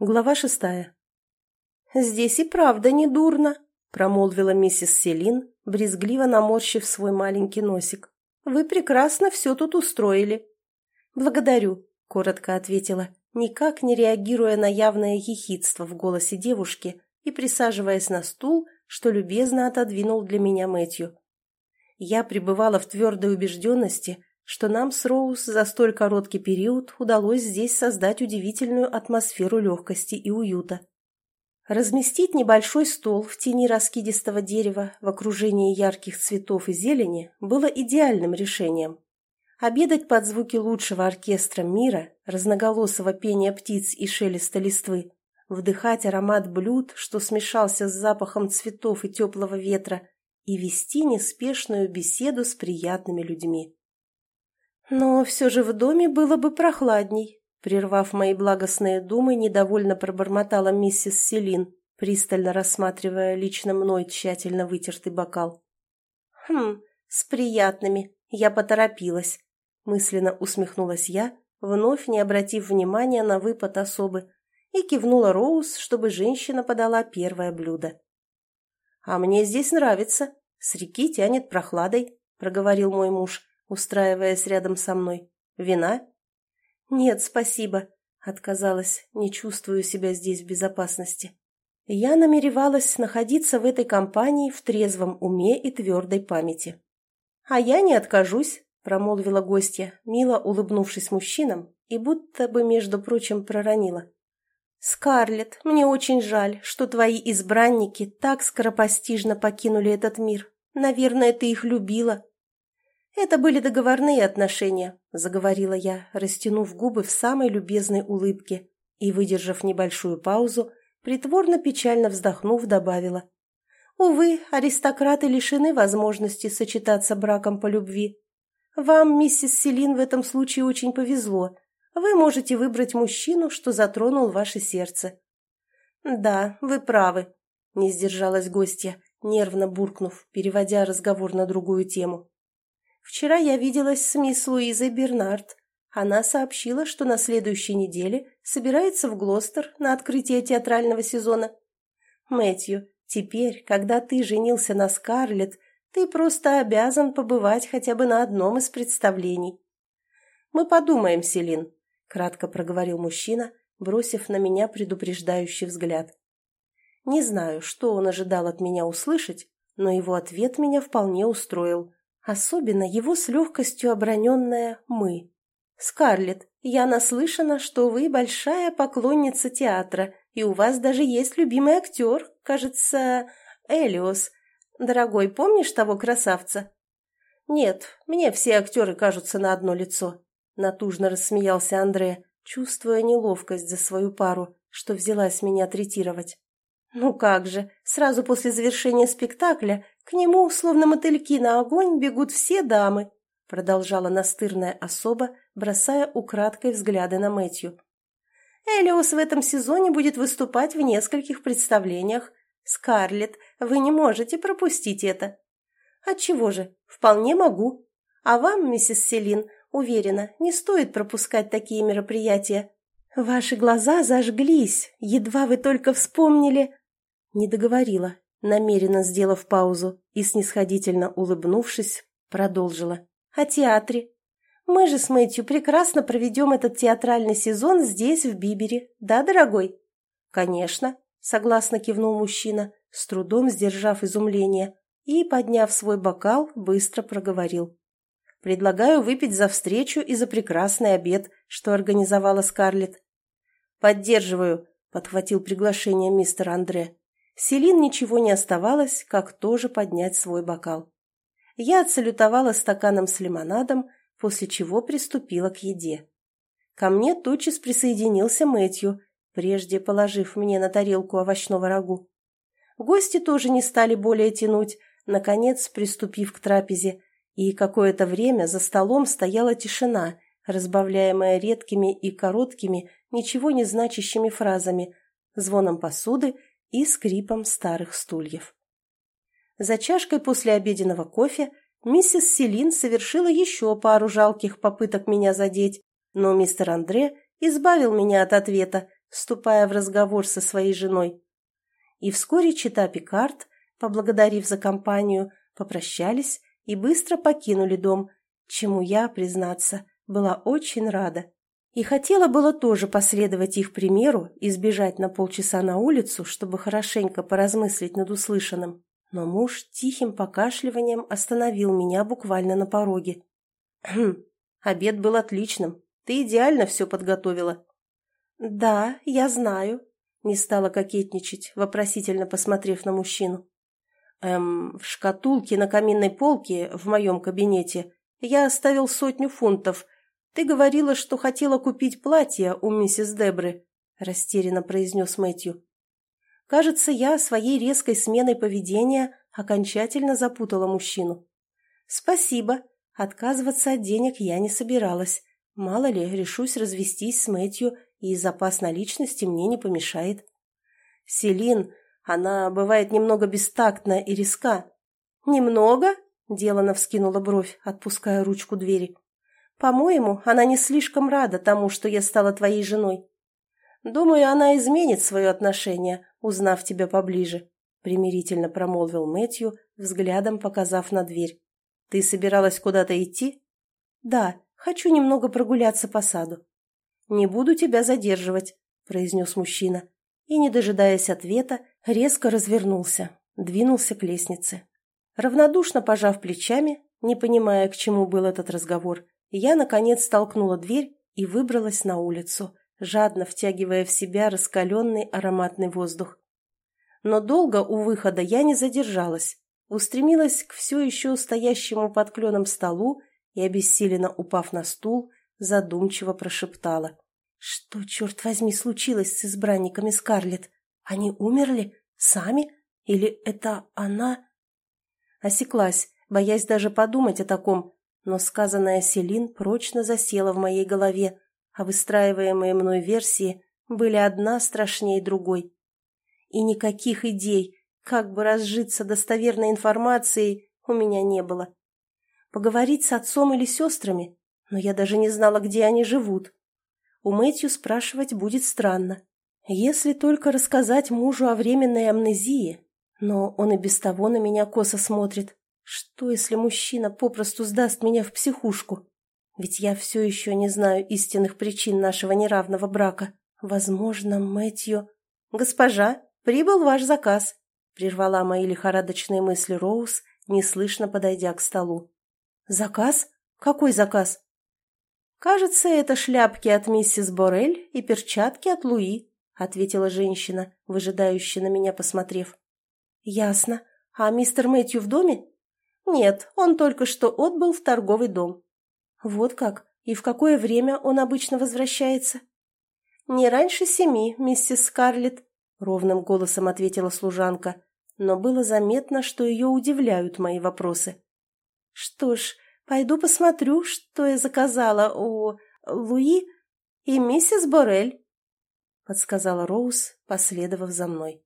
Глава шестая. «Здесь и правда не дурно», — промолвила миссис Селин, брезгливо наморщив свой маленький носик. «Вы прекрасно все тут устроили». «Благодарю», — коротко ответила, никак не реагируя на явное ехидство в голосе девушки и присаживаясь на стул, что любезно отодвинул для меня Мэтью. Я пребывала в твердой убежденности, что нам с Роуз за столь короткий период удалось здесь создать удивительную атмосферу легкости и уюта. Разместить небольшой стол в тени раскидистого дерева в окружении ярких цветов и зелени было идеальным решением. Обедать под звуки лучшего оркестра мира, разноголосого пения птиц и шелеста листвы, вдыхать аромат блюд, что смешался с запахом цветов и теплого ветра, и вести неспешную беседу с приятными людьми. Но все же в доме было бы прохладней, прервав мои благостные думы, недовольно пробормотала миссис Селин, пристально рассматривая лично мной тщательно вытертый бокал. «Хм, с приятными. Я поторопилась», — мысленно усмехнулась я, вновь не обратив внимания на выпад особы, и кивнула Роуз, чтобы женщина подала первое блюдо. «А мне здесь нравится. С реки тянет прохладой», — проговорил мой муж, устраиваясь рядом со мной. «Вина?» «Нет, спасибо», — отказалась, не чувствую себя здесь в безопасности. Я намеревалась находиться в этой компании в трезвом уме и твердой памяти. «А я не откажусь», — промолвила гостья, мило улыбнувшись мужчинам и будто бы, между прочим, проронила. «Скарлетт, мне очень жаль, что твои избранники так скоропостижно покинули этот мир. Наверное, ты их любила, «Это были договорные отношения», — заговорила я, растянув губы в самой любезной улыбке и, выдержав небольшую паузу, притворно-печально вздохнув, добавила. «Увы, аристократы лишены возможности сочетаться браком по любви. Вам, миссис Селин, в этом случае очень повезло. Вы можете выбрать мужчину, что затронул ваше сердце». «Да, вы правы», — не сдержалась гостья, нервно буркнув, переводя разговор на другую тему. Вчера я виделась с мисс Луизой Бернард. Она сообщила, что на следующей неделе собирается в Глостер на открытие театрального сезона. Мэтью, теперь, когда ты женился на Скарлетт, ты просто обязан побывать хотя бы на одном из представлений. «Мы подумаем, Селин», — кратко проговорил мужчина, бросив на меня предупреждающий взгляд. Не знаю, что он ожидал от меня услышать, но его ответ меня вполне устроил. Особенно его с легкостью оброненное «мы». «Скарлетт, я наслышана, что вы большая поклонница театра, и у вас даже есть любимый актер, кажется, Элиос. Дорогой, помнишь того красавца?» «Нет, мне все актеры кажутся на одно лицо», — натужно рассмеялся Андре, чувствуя неловкость за свою пару, что взялась меня третировать. «Ну как же, сразу после завершения спектакля к нему, словно мотыльки на огонь, бегут все дамы», продолжала настырная особа, бросая украдкой взгляды на Мэтью. «Элиос в этом сезоне будет выступать в нескольких представлениях. Скарлетт, вы не можете пропустить это». «Отчего же? Вполне могу. А вам, миссис Селин, уверена, не стоит пропускать такие мероприятия. Ваши глаза зажглись, едва вы только вспомнили...» Не договорила, намеренно сделав паузу и, снисходительно улыбнувшись, продолжила. «О театре. Мы же с Мэтью прекрасно проведем этот театральный сезон здесь, в Бибере. Да, дорогой?» «Конечно», — согласно кивнул мужчина, с трудом сдержав изумление, и, подняв свой бокал, быстро проговорил. «Предлагаю выпить за встречу и за прекрасный обед, что организовала Скарлетт». «Поддерживаю», — подхватил приглашение мистер Андре. Селин ничего не оставалось, как тоже поднять свой бокал. Я отсалютовала стаканом с лимонадом, после чего приступила к еде. Ко мне тотчас присоединился Мэтью, прежде положив мне на тарелку овощного рагу. Гости тоже не стали более тянуть, наконец приступив к трапезе, и какое-то время за столом стояла тишина, разбавляемая редкими и короткими, ничего не значащими фразами, звоном посуды и скрипом старых стульев. За чашкой после обеденного кофе миссис Селин совершила еще пару жалких попыток меня задеть, но мистер Андре избавил меня от ответа, вступая в разговор со своей женой. И вскоре чита Пикард, поблагодарив за компанию, попрощались и быстро покинули дом, чему я, признаться, была очень рада. И хотела было тоже последовать их примеру и сбежать на полчаса на улицу, чтобы хорошенько поразмыслить над услышанным. Но муж тихим покашливанием остановил меня буквально на пороге. «Хм, обед был отличным. Ты идеально все подготовила». «Да, я знаю», — не стала кокетничать, вопросительно посмотрев на мужчину. «Эм, в шкатулке на каминной полке в моем кабинете я оставил сотню фунтов. Ты говорила, что хотела купить платье у миссис Дебры», — растерянно произнес Мэтью. Кажется, я своей резкой сменой поведения окончательно запутала мужчину. «Спасибо. Отказываться от денег я не собиралась. Мало ли, решусь развестись с Мэтью, и запас наличности мне не помешает. Селин, она бывает немного бестактна и риска». «Немного?» – делано вскинула бровь, отпуская ручку двери. «По-моему, она не слишком рада тому, что я стала твоей женой. Думаю, она изменит свое отношение, узнав тебя поближе», — примирительно промолвил Мэтью, взглядом показав на дверь. «Ты собиралась куда-то идти?» «Да, хочу немного прогуляться по саду». «Не буду тебя задерживать», — произнес мужчина, и, не дожидаясь ответа, резко развернулся, двинулся к лестнице. Равнодушно пожав плечами, не понимая, к чему был этот разговор, я, наконец, толкнула дверь и выбралась на улицу, жадно втягивая в себя раскаленный ароматный воздух. Но долго у выхода я не задержалась, устремилась к все еще стоящему под кленом столу и, обессиленно упав на стул, задумчиво прошептала. «Что, черт возьми, случилось с избранниками Скарлетт? Они умерли? Сами? Или это она?» Осеклась, боясь даже подумать о таком, но сказанная Селин прочно засела в моей голове, а выстраиваемые мной версии были одна страшнее другой. И никаких идей, как бы разжиться достоверной информацией, у меня не было. Поговорить с отцом или сестрами, но я даже не знала, где они живут. У Мэтью спрашивать будет странно. Если только рассказать мужу о временной амнезии, но он и без того на меня косо смотрит. Что, если мужчина попросту сдаст меня в психушку? Ведь я все еще не знаю истинных причин нашего неравного брака. Возможно, Мэтью... «Госпожа, прибыл ваш заказ», — прервала мои лихорадочные мысли Роуз, неслышно подойдя к столу. «Заказ? Какой заказ?» «Кажется, это шляпки от миссис Борель и перчатки от Луи», — ответила женщина, выжидающая на меня посмотрев. «Ясно. А мистер Мэтью в доме?» «Нет, он только что отбыл в торговый дом». «Вот как? И в какое время он обычно возвращается?» «Не раньше семи, миссис Скарлетт», — ровным голосом ответила служанка, но было заметно, что ее удивляют мои вопросы. «Что ж, пойду посмотрю, что я заказала у Луи и миссис Борель», — подсказала Роуз, последовав за мной.